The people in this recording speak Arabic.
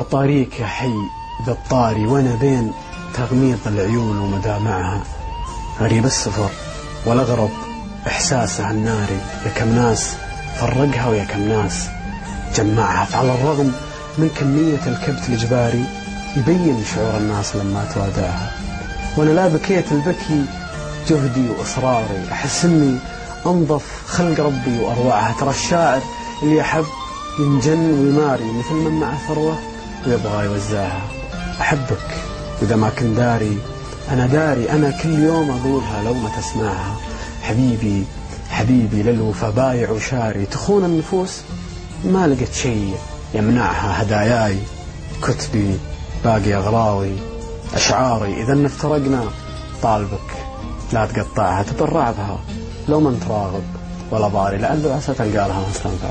طريق يا حي بالطاري وأنا بين تغميض العيون ومدامعها غريب السفر والأغرب احساسها الناري يا كم ناس فرقها ويا كم ناس جمعها. فعلى الرغم من كمية الكبت الإجباري يبين شعور الناس لما توادعها وأنا لا بكيت البكي جهدي وإصراري أحس إني أنظف خلق ربي وأروعها. ترى الشاعر اللي يحب ينجن ويماري مثل من معه ثروة. ويبغى يوزعها أحبك. وإذا ما كنت داري أنا داري. أنا كل يوم أقولها لو ما تسمعها. حبيبي حبيبي للوفا بايع وشاري. تخون النفوس؟ ما لقيت شيء يمنعها هداياي. كتبي باقي أغراضي أشعاري. إذا افترقنا طالبك. لا تقطعها تبرع بها لو ما انت راغب ولا ضاري لعل عسى تلقى لها مستنفع